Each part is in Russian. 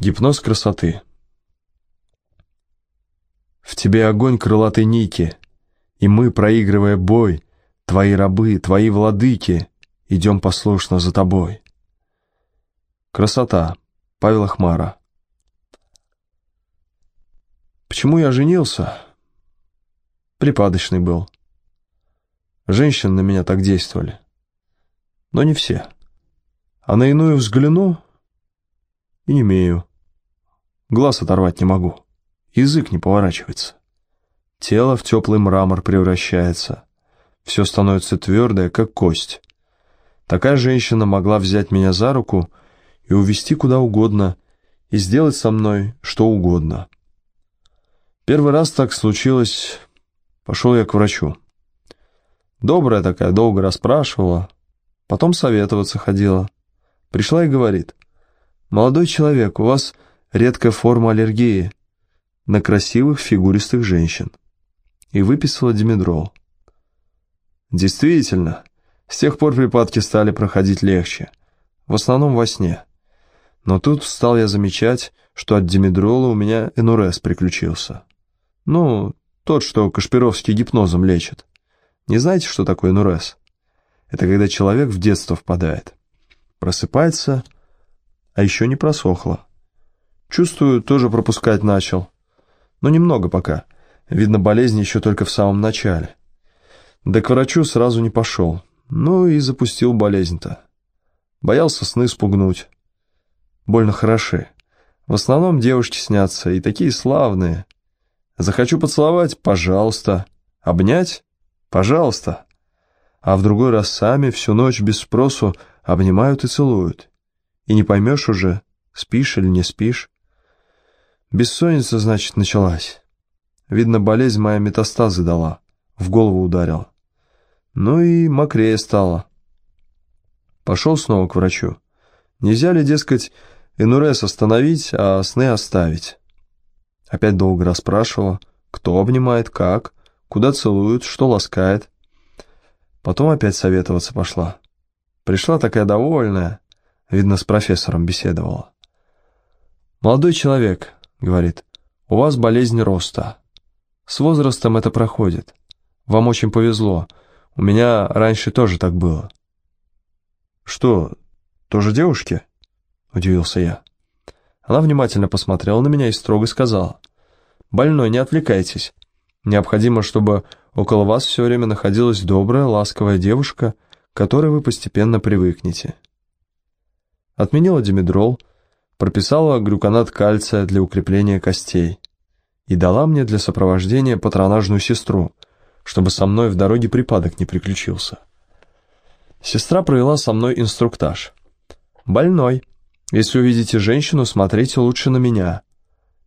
Гипноз красоты. В тебе огонь крылатой ники, и мы, проигрывая бой, твои рабы, твои владыки, идем послушно за тобой. Красота. Павел Ахмара. Почему я женился? Припадочный был. Женщины на меня так действовали. Но не все. А на иную взгляну и имею. Глаз оторвать не могу. Язык не поворачивается. Тело в теплый мрамор превращается. Все становится твердое, как кость. Такая женщина могла взять меня за руку и увести куда угодно, и сделать со мной что угодно. Первый раз так случилось, пошел я к врачу. Добрая такая, долго расспрашивала, потом советоваться ходила. Пришла и говорит, «Молодой человек, у вас редкая форма аллергии на красивых фигуристых женщин». И выписала димедрол. Действительно, с тех пор припадки стали проходить легче, в основном во сне. Но тут стал я замечать, что от димедрола у меня энурез приключился. Ну, тот, что Кашпировский гипнозом лечит. Не знаете, что такое энурез? Это когда человек в детство впадает. Просыпается, а еще не просохло. Чувствую, тоже пропускать начал. Но немного пока. Видно, болезнь еще только в самом начале. Да к врачу сразу не пошел. Ну и запустил болезнь-то. Боялся сны спугнуть. Больно хороши. В основном девушки снятся, и такие славные. Захочу поцеловать? Пожалуйста. Обнять? Пожалуйста. А в другой раз сами всю ночь без спросу обнимают и целуют. И не поймешь уже, спишь или не спишь. Бессонница, значит, началась. Видно, болезнь моя метастазы дала, в голову ударила. Ну и мокрее стало. Пошел снова к врачу. Нельзя ли, дескать, инурез остановить, а сны оставить? Опять долго расспрашивала, кто обнимает, как, куда целуют, что ласкает. Потом опять советоваться пошла. Пришла такая довольная, видно, с профессором беседовала. «Молодой человек», — говорит, — «у вас болезнь роста. С возрастом это проходит. Вам очень повезло. У меня раньше тоже так было». «Что, тоже девушки?» — удивился я. Она внимательно посмотрела на меня и строго сказала. «Больной, не отвлекайтесь. Необходимо, чтобы около вас все время находилась добрая, ласковая девушка, которой вы постепенно привыкнете. Отменила димедрол, прописала глюконат кальция для укрепления костей и дала мне для сопровождения патронажную сестру, чтобы со мной в дороге припадок не приключился. Сестра провела со мной инструктаж. «Больной. Если увидите женщину, смотрите лучше на меня».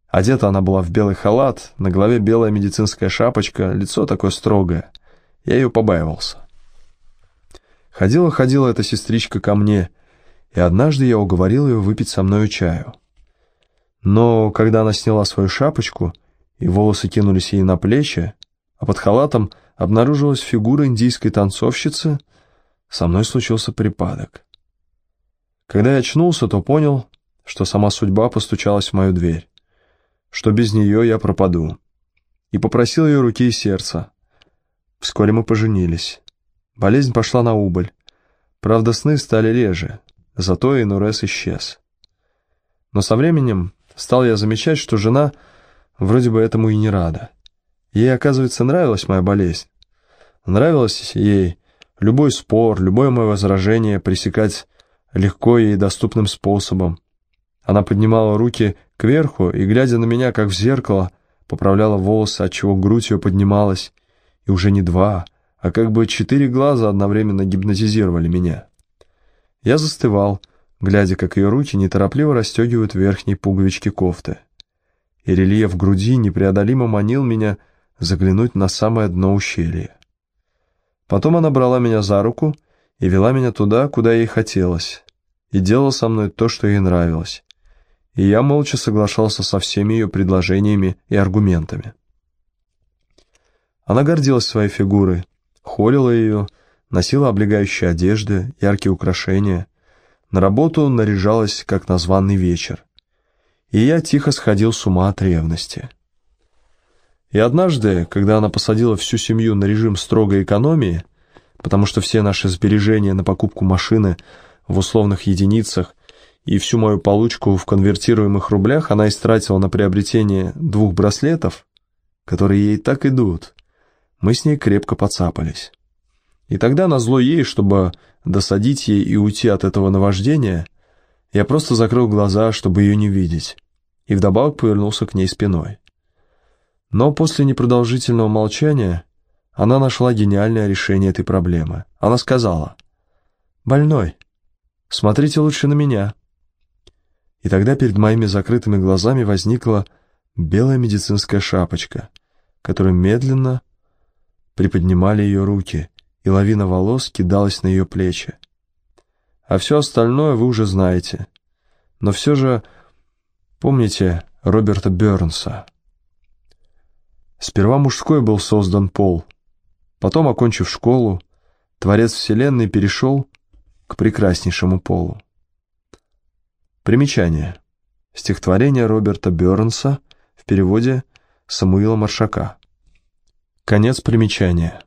Одета она была в белый халат, на голове белая медицинская шапочка, лицо такое строгое. Я ее побаивался. Ходила-ходила эта сестричка ко мне, и однажды я уговорил ее выпить со мною чаю. Но когда она сняла свою шапочку, и волосы кинулись ей на плечи, а под халатом обнаружилась фигура индийской танцовщицы, со мной случился припадок. Когда я очнулся, то понял, что сама судьба постучалась в мою дверь, что без нее я пропаду, и попросил ее руки и сердца. Вскоре мы поженились. Болезнь пошла на убыль. Правда, сны стали реже, зато и Нурес исчез. Но со временем стал я замечать, что жена вроде бы этому и не рада. Ей, оказывается, нравилась моя болезнь. Нравилось ей любой спор, любое мое возражение пресекать легко и доступным способом. Она поднимала руки кверху и, глядя на меня, как в зеркало, поправляла волосы, отчего грудь ее поднималась, и уже не два, а как бы четыре глаза одновременно гипнотизировали меня. Я застывал, глядя, как ее руки неторопливо расстегивают верхние пуговички кофты. И рельеф груди непреодолимо манил меня заглянуть на самое дно ущелья. Потом она брала меня за руку и вела меня туда, куда ей хотелось, и делала со мной то, что ей нравилось. И я молча соглашался со всеми ее предложениями и аргументами. Она гордилась своей фигурой, холила ее, носила облегающие одежды, яркие украшения. На работу наряжалась, как на званый вечер. и я тихо сходил с ума от ревности. И однажды, когда она посадила всю семью на режим строгой экономии, потому что все наши сбережения на покупку машины в условных единицах и всю мою получку в конвертируемых рублях она истратила на приобретение двух браслетов, которые ей так идут, мы с ней крепко поцапались. И тогда, назло ей, чтобы досадить ей и уйти от этого наваждения, я просто закрыл глаза, чтобы ее не видеть, и вдобавок повернулся к ней спиной. Но после непродолжительного молчания она нашла гениальное решение этой проблемы. Она сказала, «Больной, смотрите лучше на меня». И тогда перед моими закрытыми глазами возникла белая медицинская шапочка, которую медленно приподнимали ее руки, и лавина волос кидалась на ее плечи. А все остальное вы уже знаете. Но все же помните Роберта Бернса. Сперва мужской был создан пол, потом, окончив школу, Творец Вселенной перешел к прекраснейшему полу. Примечание. Стихотворение Роберта Бернса в переводе Самуила Маршака. Конец примечания.